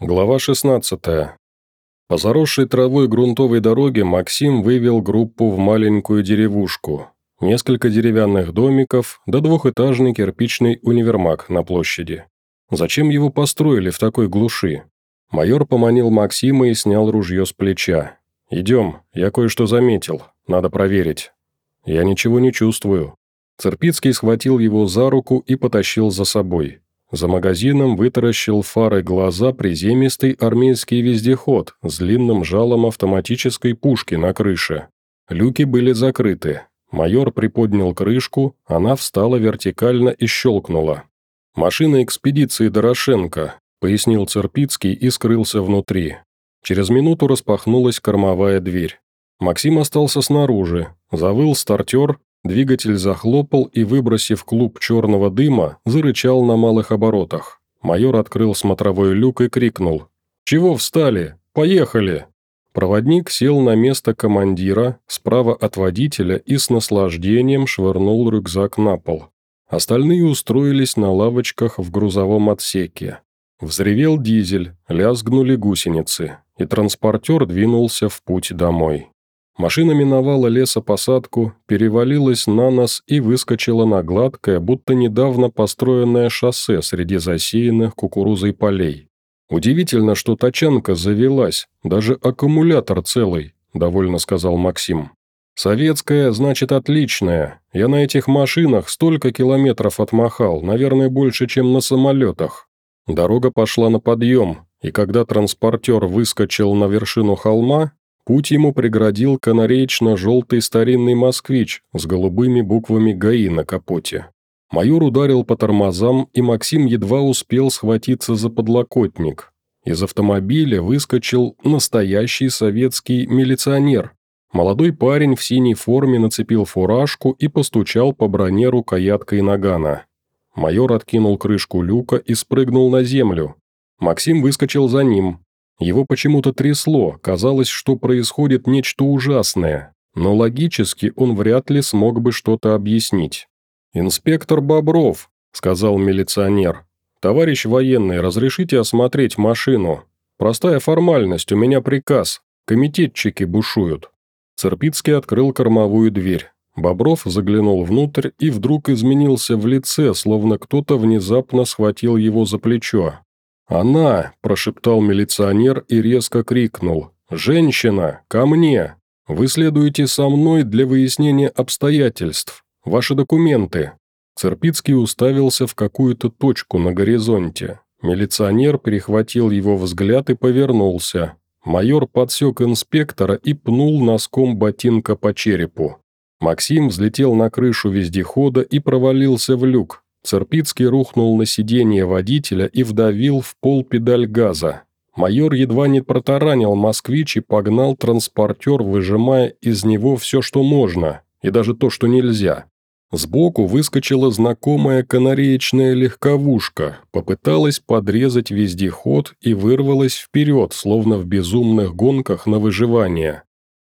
Глава 16. По заросшей травой грунтовой дороге Максим вывел группу в маленькую деревушку. Несколько деревянных домиков, да двухэтажный кирпичный универмаг на площади. Зачем его построили в такой глуши? Майор поманил Максима и снял ружье с плеча. «Идем, я кое-что заметил, надо проверить». «Я ничего не чувствую». Церпицкий схватил его за руку и потащил за собой. За магазином вытаращил фары глаза приземистый армейский вездеход с длинным жалом автоматической пушки на крыше. Люки были закрыты. Майор приподнял крышку, она встала вертикально и щелкнула. «Машина экспедиции Дорошенко», — пояснил Церпицкий и скрылся внутри. Через минуту распахнулась кормовая дверь. Максим остался снаружи. Завыл стартер, Двигатель захлопал и, выбросив клуб черного дыма, зарычал на малых оборотах. Майор открыл смотровой люк и крикнул. «Чего встали? Поехали!» Проводник сел на место командира, справа от водителя и с наслаждением швырнул рюкзак на пол. Остальные устроились на лавочках в грузовом отсеке. Взревел дизель, лязгнули гусеницы, и транспортер двинулся в путь домой. Машина миновала лесопосадку, перевалилась на нос и выскочила на гладкое, будто недавно построенное шоссе среди засеянных кукурузой полей. «Удивительно, что тачанка завелась, даже аккумулятор целый», – довольно сказал Максим. «Советская, значит, отличная. Я на этих машинах столько километров отмахал, наверное, больше, чем на самолетах». Дорога пошла на подъем, и когда транспортер выскочил на вершину холма, Путь ему преградил канареечно-желтый старинный москвич с голубыми буквами ГАИ на капоте. Майор ударил по тормозам, и Максим едва успел схватиться за подлокотник. Из автомобиля выскочил настоящий советский милиционер. Молодой парень в синей форме нацепил фуражку и постучал по броне рукояткой нагана. Майор откинул крышку люка и спрыгнул на землю. Максим выскочил за ним. Его почему-то трясло, казалось, что происходит нечто ужасное, но логически он вряд ли смог бы что-то объяснить. «Инспектор Бобров», — сказал милиционер. «Товарищ военный, разрешите осмотреть машину? Простая формальность, у меня приказ. Комитетчики бушуют». Церпицкий открыл кормовую дверь. Бобров заглянул внутрь и вдруг изменился в лице, словно кто-то внезапно схватил его за плечо. «Она!» – прошептал милиционер и резко крикнул. «Женщина! Ко мне! Вы следуете со мной для выяснения обстоятельств. Ваши документы!» Церпицкий уставился в какую-то точку на горизонте. Милиционер перехватил его взгляд и повернулся. Майор подсек инспектора и пнул носком ботинка по черепу. Максим взлетел на крышу вездехода и провалился в люк, Церпицкий рухнул на сиденье водителя и вдавил в пол педаль газа. Майор едва не протаранил москвич и погнал транспортер, выжимая из него все, что можно, и даже то, что нельзя. Сбоку выскочила знакомая канареечная легковушка, попыталась подрезать вездеход и вырвалась вперед, словно в безумных гонках на выживание.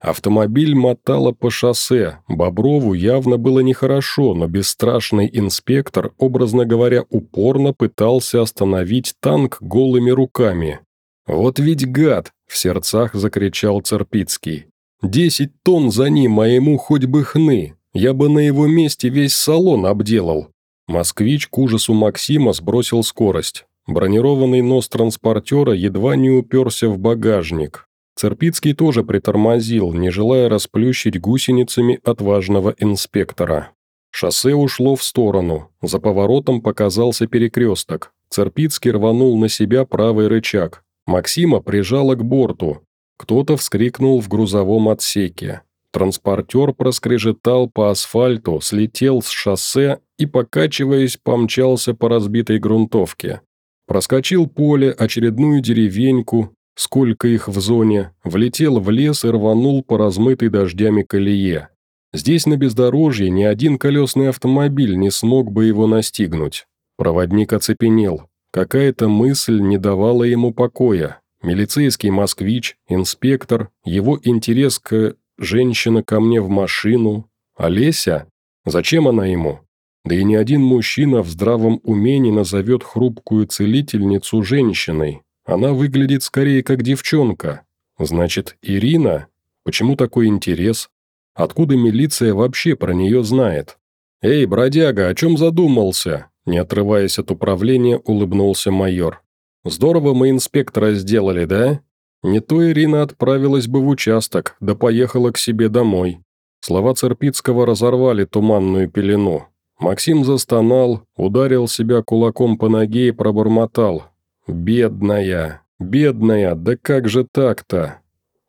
Автомобиль мотало по шоссе, Боброву явно было нехорошо, но бесстрашный инспектор, образно говоря, упорно пытался остановить танк голыми руками. «Вот ведь гад!» – в сердцах закричал Церпицкий. «Десять тонн за ним, а ему хоть бы хны! Я бы на его месте весь салон обделал!» Москвич к ужасу Максима сбросил скорость. Бронированный нос транспортера едва не уперся в багажник. Церпицкий тоже притормозил, не желая расплющить гусеницами отважного инспектора. Шоссе ушло в сторону, за поворотом показался перекресток. Церпицкий рванул на себя правый рычаг. Максима прижало к борту. Кто-то вскрикнул в грузовом отсеке. Транспортер проскрежетал по асфальту, слетел с шоссе и, покачиваясь, помчался по разбитой грунтовке. Проскочил поле, очередную деревеньку, сколько их в зоне, влетел в лес и рванул по размытой дождями колее. Здесь на бездорожье ни один колесный автомобиль не смог бы его настигнуть. Проводник оцепенел. Какая-то мысль не давала ему покоя. Милицейский москвич, инспектор, его интерес к «женщина ко мне в машину». Олеся? Зачем она ему? Да и ни один мужчина в здравом уме не назовет хрупкую целительницу женщиной, Она выглядит скорее как девчонка. Значит, Ирина? Почему такой интерес? Откуда милиция вообще про нее знает? «Эй, бродяга, о чем задумался?» Не отрываясь от управления, улыбнулся майор. «Здорово мы инспектора сделали, да? Не то Ирина отправилась бы в участок, да поехала к себе домой». Слова Церпицкого разорвали туманную пелену. Максим застонал, ударил себя кулаком по ноге и пробормотал. «Бедная, бедная, да как же так-то?»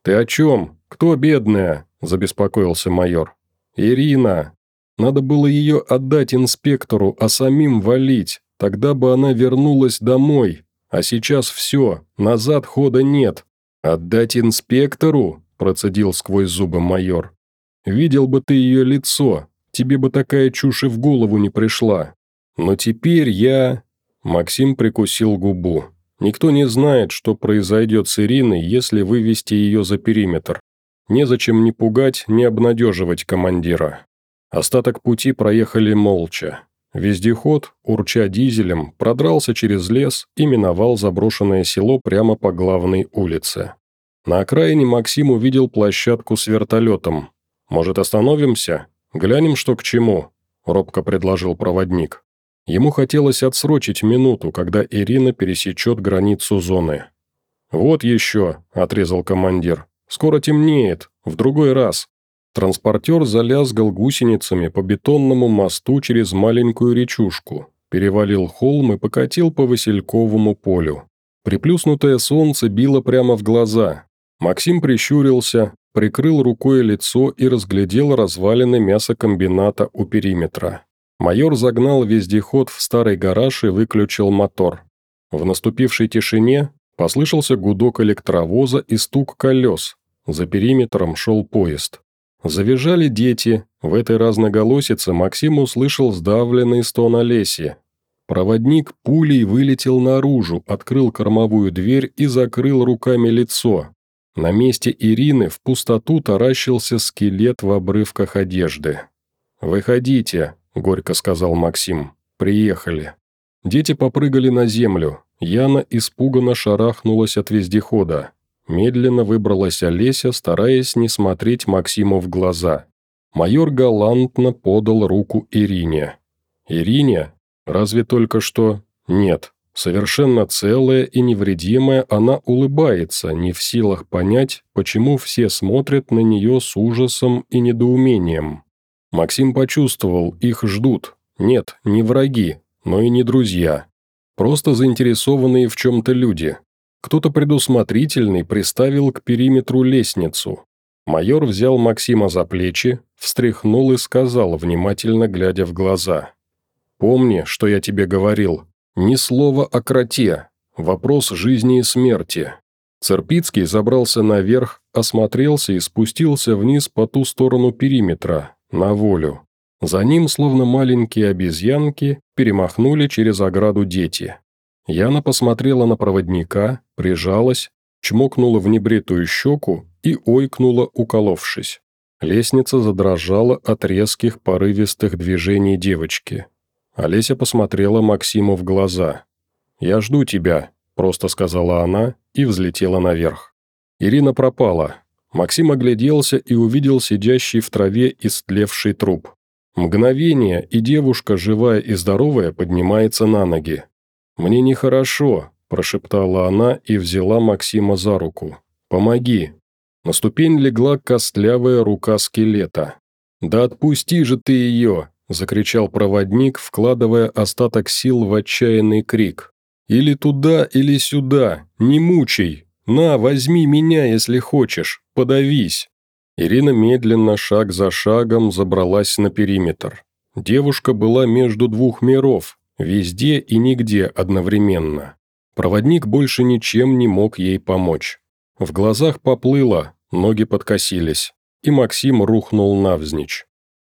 «Ты о чем? Кто бедная?» – забеспокоился майор. «Ирина. Надо было ее отдать инспектору, а самим валить. Тогда бы она вернулась домой. А сейчас все, назад хода нет. Отдать инспектору?» – процедил сквозь зубы майор. «Видел бы ты ее лицо, тебе бы такая чушь и в голову не пришла. Но теперь я...» Максим прикусил губу. «Никто не знает, что произойдет с Ириной, если вывести ее за периметр. Незачем ни пугать, ни обнадеживать командира». Остаток пути проехали молча. Вездеход, урча дизелем, продрался через лес и миновал заброшенное село прямо по главной улице. На окраине Максим увидел площадку с вертолетом. «Может, остановимся?» «Глянем, что к чему», – робко предложил проводник. Ему хотелось отсрочить минуту, когда Ирина пересечет границу зоны. «Вот еще», – отрезал командир. «Скоро темнеет. В другой раз». Транспортер залязгал гусеницами по бетонному мосту через маленькую речушку, перевалил холм и покатил по Васильковому полю. Приплюснутое солнце било прямо в глаза. Максим прищурился, прикрыл рукой лицо и разглядел развалины мясокомбината у периметра. Майор загнал вездеход в старый гараж и выключил мотор. В наступившей тишине послышался гудок электровоза и стук колес. За периметром шел поезд. Завизжали дети. В этой разноголосице Максим услышал сдавленный стон Олеси. Проводник пулей вылетел наружу, открыл кормовую дверь и закрыл руками лицо. На месте Ирины в пустоту таращился скелет в обрывках одежды. «Выходите», – горько сказал Максим. «Приехали». Дети попрыгали на землю. Яна испуганно шарахнулась от вездехода. Медленно выбралась Олеся, стараясь не смотреть Максиму в глаза. Майор галантно подал руку Ирине. «Ирине? Разве только что...» «Нет, Совершенно целая и невредимая, она улыбается, не в силах понять, почему все смотрят на нее с ужасом и недоумением. Максим почувствовал, их ждут. Нет, не враги, но и не друзья. Просто заинтересованные в чем-то люди. Кто-то предусмотрительный приставил к периметру лестницу. Майор взял Максима за плечи, встряхнул и сказал, внимательно глядя в глаза. «Помни, что я тебе говорил. Ни слова о кроте. Вопрос жизни и смерти. Церпицкий забрался наверх, осмотрелся и спустился вниз по ту сторону периметра, на волю. За ним, словно маленькие обезьянки, перемахнули через ограду дети. Яна посмотрела на проводника, прижалась, чмокнула в небритую щеку и ойкнула, уколовшись. Лестница задрожала от резких порывистых движений девочки. Олеся посмотрела Максиму в глаза. «Я жду тебя», – просто сказала она и взлетела наверх. Ирина пропала. Максим огляделся и увидел сидящий в траве истлевший труп. Мгновение, и девушка, живая и здоровая, поднимается на ноги. «Мне нехорошо», – прошептала она и взяла Максима за руку. «Помоги». На ступень легла костлявая рука скелета. «Да отпусти же ты ее!» – закричал проводник, вкладывая остаток сил в отчаянный крик. «Или туда, или сюда! Не мучай! На, возьми меня, если хочешь! Подавись!» Ирина медленно, шаг за шагом, забралась на периметр. Девушка была между двух миров, везде и нигде одновременно. Проводник больше ничем не мог ей помочь. В глазах поплыло, ноги подкосились, и Максим рухнул навзничь.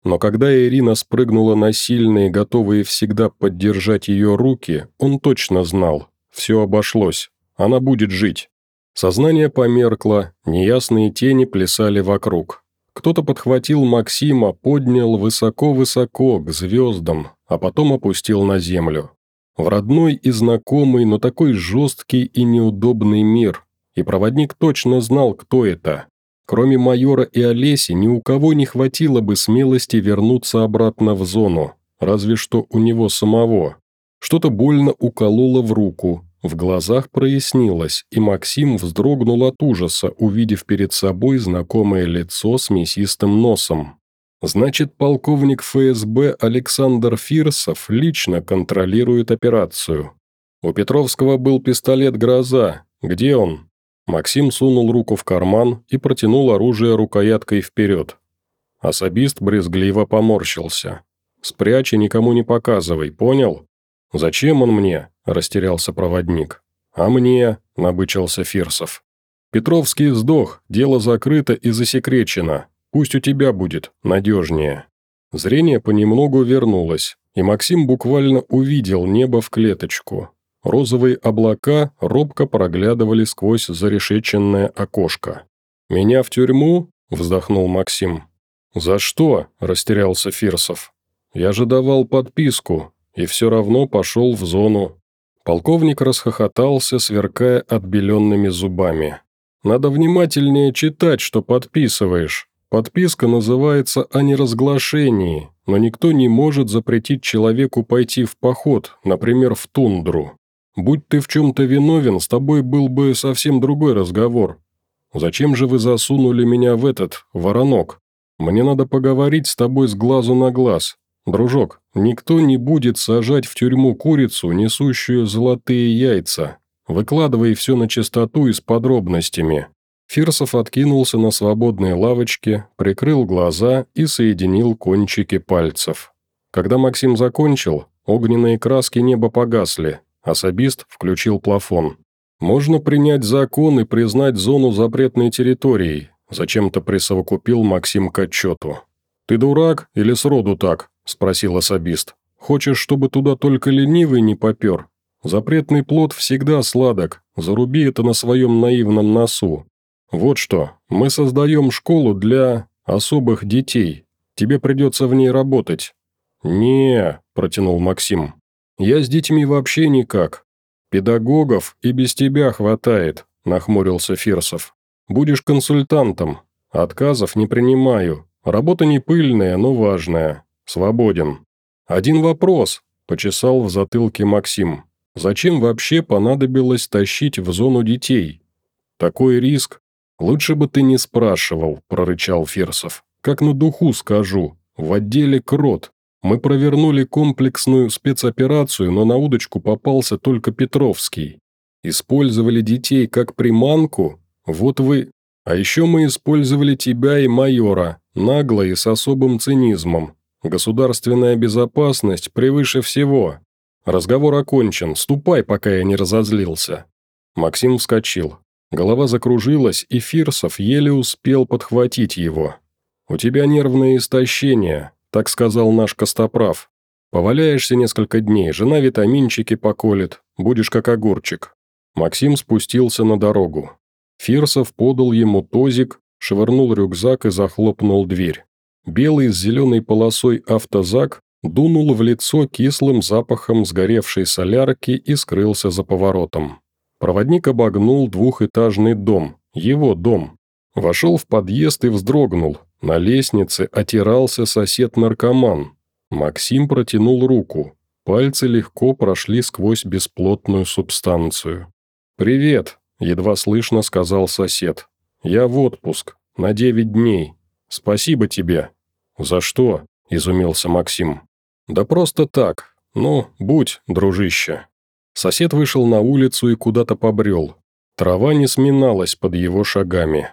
Но когда Ирина спрыгнула на сильные, готовые всегда поддержать ее руки, он точно знал. Все обошлось. Она будет жить. Сознание померкло, неясные тени плясали вокруг. Кто-то подхватил Максима, поднял высоко-высоко, к звездам, а потом опустил на землю. В родной и знакомый, но такой жесткий и неудобный мир. И проводник точно знал, кто это. Кроме майора и Олеси, ни у кого не хватило бы смелости вернуться обратно в зону, разве что у него самого. Что-то больно укололо в руку, в глазах прояснилось, и Максим вздрогнул от ужаса, увидев перед собой знакомое лицо с мясистым носом. Значит, полковник ФСБ Александр Фирсов лично контролирует операцию. У Петровского был пистолет «Гроза». Где он? Максим сунул руку в карман и протянул оружие рукояткой вперед. Особист брезгливо поморщился. «Спрячь и никому не показывай, понял?» «Зачем он мне?» – растерялся проводник. «А мне?» – набычился Фирсов. «Петровский сдох, дело закрыто и засекречено. Пусть у тебя будет, надежнее». Зрение понемногу вернулось, и Максим буквально увидел небо в клеточку. Розовые облака робко проглядывали сквозь зарешеченное окошко. «Меня в тюрьму?» – вздохнул Максим. «За что?» – растерялся Фирсов. «Я же давал подписку, и все равно пошел в зону». Полковник расхохотался, сверкая отбеленными зубами. «Надо внимательнее читать, что подписываешь. Подписка называется о неразглашении, но никто не может запретить человеку пойти в поход, например, в тундру. Будь ты в чем-то виновен, с тобой был бы совсем другой разговор. Зачем же вы засунули меня в этот воронок? Мне надо поговорить с тобой с глазу на глаз. Дружок, никто не будет сажать в тюрьму курицу, несущую золотые яйца. Выкладывай все на чистоту и с подробностями». Фирсов откинулся на свободной лавочке, прикрыл глаза и соединил кончики пальцев. Когда Максим закончил, огненные краски неба погасли, Особист включил плафон. «Можно принять закон и признать зону запретной территорией», зачем-то присовокупил Максим к отчету. «Ты дурак или сроду так?» – спросил особист. «Хочешь, чтобы туда только ленивый не попер? Запретный плод всегда сладок, заруби это на своем наивном носу. Вот что, мы создаем школу для особых детей. Тебе придется в ней работать». «Не», – протянул Максим. «Я с детьми вообще никак. Педагогов и без тебя хватает», – нахмурился Фирсов. «Будешь консультантом. Отказов не принимаю. Работа не пыльная, но важная. Свободен». «Один вопрос», – почесал в затылке Максим. «Зачем вообще понадобилось тащить в зону детей? Такой риск. Лучше бы ты не спрашивал», – прорычал Фирсов. «Как на духу скажу. В отделе крот. Мы провернули комплексную спецоперацию, но на удочку попался только Петровский. Использовали детей как приманку? Вот вы... А еще мы использовали тебя и майора, нагло и с особым цинизмом. Государственная безопасность превыше всего. Разговор окончен, ступай, пока я не разозлился». Максим вскочил. Голова закружилась, и Фирсов еле успел подхватить его. «У тебя нервное истощение. Так сказал наш Костоправ. Поваляешься несколько дней, жена витаминчики поколет, будешь как огурчик». Максим спустился на дорогу. Фирсов подал ему тозик, швырнул рюкзак и захлопнул дверь. Белый с зеленой полосой автозак дунул в лицо кислым запахом сгоревшей солярки и скрылся за поворотом. Проводник обогнул двухэтажный дом, его дом. Вошел в подъезд и вздрогнул, на лестнице отирался сосед-наркоман. Максим протянул руку. Пальцы легко прошли сквозь бесплотную субстанцию. «Привет», – едва слышно сказал сосед. «Я в отпуск. На девять дней. Спасибо тебе». «За что?» – изумился Максим. «Да просто так. Ну, будь, дружище». Сосед вышел на улицу и куда-то побрел. Трава не сминалась под его шагами.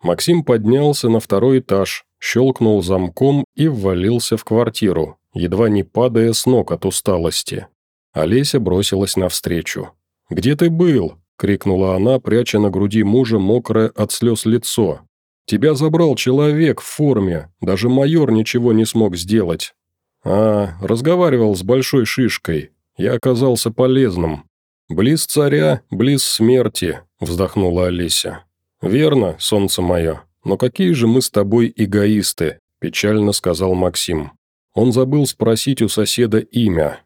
Максим поднялся на второй этаж, щелкнул замком и ввалился в квартиру, едва не падая с ног от усталости. Олеся бросилась навстречу. «Где ты был?» – крикнула она, пряча на груди мужа мокрое от слез лицо. «Тебя забрал человек в форме, даже майор ничего не смог сделать». «А, разговаривал с большой шишкой. Я оказался полезным». «Близ царя, близ смерти», – вздохнула Олеся. «Верно, солнце мое, но какие же мы с тобой эгоисты», – печально сказал Максим. Он забыл спросить у соседа имя.